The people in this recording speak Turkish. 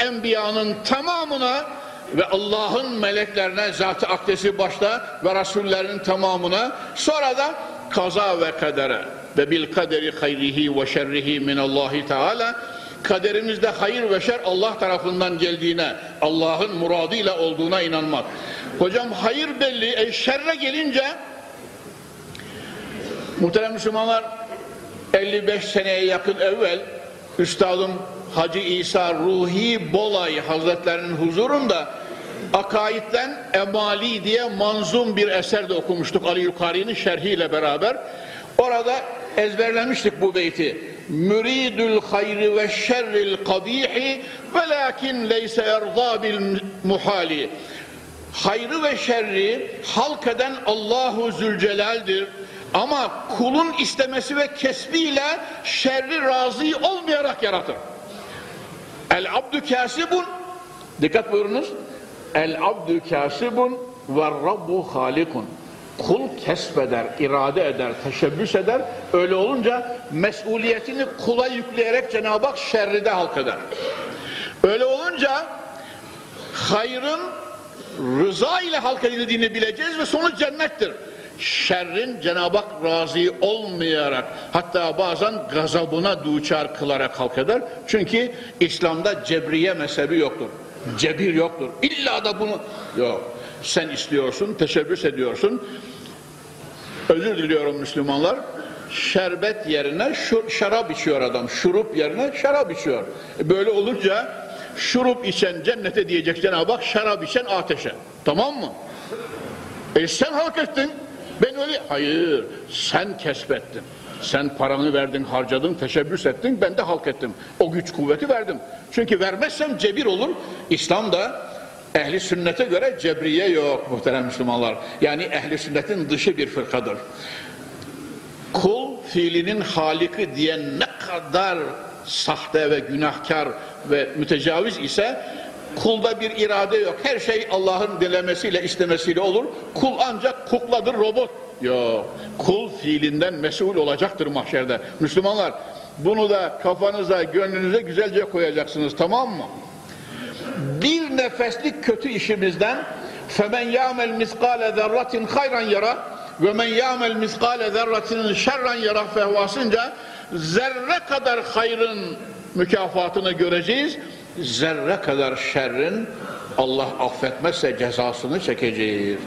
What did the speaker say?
enbiyanın tamamına ve Allah'ın meleklerine, zat-ı akdesi başta ve rasullerinin tamamına sonra da kaza ve kadere ve bil kaderi hayrihi ve şerrihi minallahi teala kaderimizde hayır ve şer Allah tarafından geldiğine, Allah'ın muradıyla olduğuna inanmak. Hocam hayır belli, e, şerre gelince muhterem Müslümanlar 55 seneye yakın evvel Üstadım Hacı İsa Ruhi Bolay Hazretlerinin huzurunda Akaid'den Emali diye manzum bir eser de okumuştuk Ali Yukari'nin şerhiyle beraber. Orada ezberlemiştik bu beyti. Müridül hayri ve şerril kabihi velakin leyse erza bil muhali. Hayrı ve şerri halk eden Allahu Zülcelal'dir. Ama kulun istemesi ve kesbiyle şerri razı olmayarak yaratır. El abdü kasibun dikkat buyurunuz. El abdü kasibun ve rabbu halikun. Kul kesbeder, irade eder, teşebbüs eder. Öyle olunca mesuliyetini kula yükleyerek Cenab-ı Hak şerri de. Öyle olunca hayrın rıza ile halk edildiğini bileceğiz ve sonu cennettir. Şerrin Cenab-ı Hak razı olmayarak hatta bazen gazabına duçar kılarak halk eder. Çünkü İslam'da cebriye mezhebi yoktur. Cebir yoktur. İlla da bunu yok. Sen istiyorsun, teşebbüs ediyorsun. Özür diliyorum Müslümanlar. Şerbet yerine şu, şarap içiyor adam. Şurup yerine şarap içiyor. E Böyle olunca şurup içen cennete diyecek Cenab-ı Hak, şarap içen ateşe. Tamam mı? E sen hak ettin. Öyle... Hayır, sen kesbettin. Sen paranı verdin, harcadın, teşebbüs ettin, ben de halk ettim. O güç kuvveti verdim. Çünkü vermezsem cebir olur. İslam'da ehli sünnete göre cebriye yok muhterem Müslümanlar. Yani ehli sünnetin dışı bir fırkadır. Kul fiilinin haliki diyen ne kadar sahte ve günahkar ve mütecaviz ise kulda bir irade yok. Her şey Allah'ın dilemesiyle istemesiyle olur. Kul ancak kukladır robot. Yok. Kul fiilinden mesul olacaktır mahşerde. Müslümanlar bunu da kafanıza gönlünüze güzelce koyacaksınız tamam mı? Bir nefeslik kötü işimizden فَمَنْ يَعْمَلْ مِثْقَالَ ذَرَّةٍ خَيْرًا يَرَى وَمَنْ يَعْمَلْ مِثْقَالَ ذَرَّةٍ شَرًّا يَرَى fehvasınca zerre kadar hayrın mükafatını göreceğiz. Zerre kadar şerrin Allah affetmezse cezasını çekeceğiz.